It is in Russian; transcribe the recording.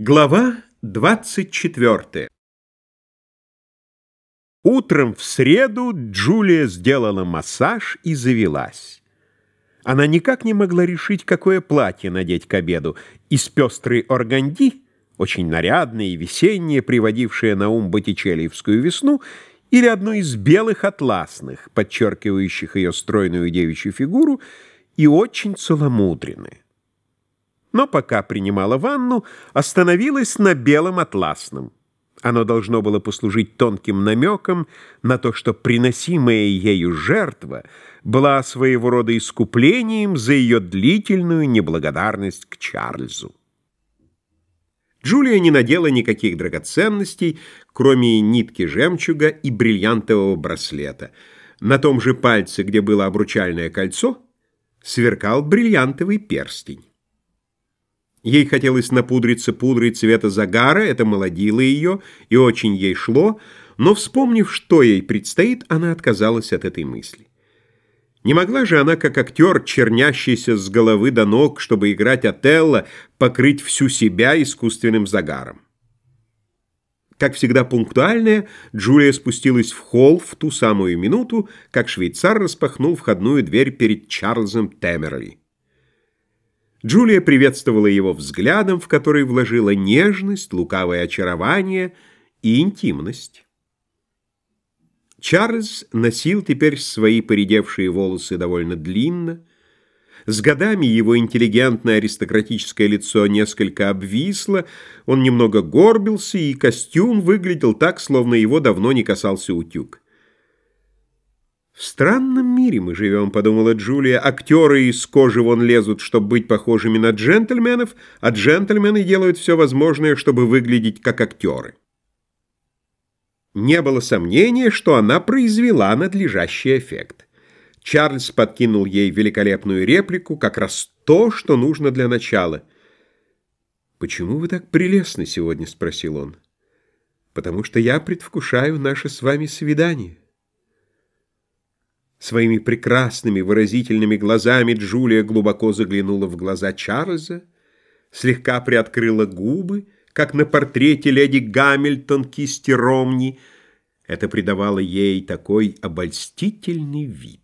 Глава 24 Утром в среду Джулия сделала массаж и завелась. Она никак не могла решить, какое платье надеть к обеду. Из пестрой органди, очень нарядное и весеннее, приводившее на ум боттичелиевскую весну, или одно из белых атласных, подчеркивающих ее стройную девичью фигуру, и очень целомудренное но пока принимала ванну, остановилась на белом атласном. Оно должно было послужить тонким намеком на то, что приносимая ею жертва была своего рода искуплением за ее длительную неблагодарность к Чарльзу. Джулия не надела никаких драгоценностей, кроме нитки жемчуга и бриллиантового браслета. На том же пальце, где было обручальное кольцо, сверкал бриллиантовый перстень. Ей хотелось напудриться пудрой цвета загара, это молодило ее и очень ей шло, но, вспомнив, что ей предстоит, она отказалась от этой мысли. Не могла же она, как актер, чернящийся с головы до ног, чтобы играть Отелло, покрыть всю себя искусственным загаром. Как всегда пунктуальная, Джулия спустилась в холл в ту самую минуту, как швейцар распахнул входную дверь перед Чарльзом Темерли. Джулия приветствовала его взглядом, в который вложила нежность, лукавое очарование и интимность. Чарльз носил теперь свои поредевшие волосы довольно длинно. С годами его интеллигентное аристократическое лицо несколько обвисло, он немного горбился, и костюм выглядел так, словно его давно не касался утюг. «В странном мире мы живем», — подумала Джулия. «Актеры из кожи вон лезут, чтобы быть похожими на джентльменов, а джентльмены делают все возможное, чтобы выглядеть как актеры». Не было сомнения, что она произвела надлежащий эффект. Чарльз подкинул ей великолепную реплику, как раз то, что нужно для начала. «Почему вы так прелестны сегодня?» — спросил он. «Потому что я предвкушаю наше с вами свидание». Своими прекрасными выразительными глазами Джулия глубоко заглянула в глаза Чарльза, слегка приоткрыла губы, как на портрете леди Гамильтон кисти Ромни. Это придавало ей такой обольстительный вид.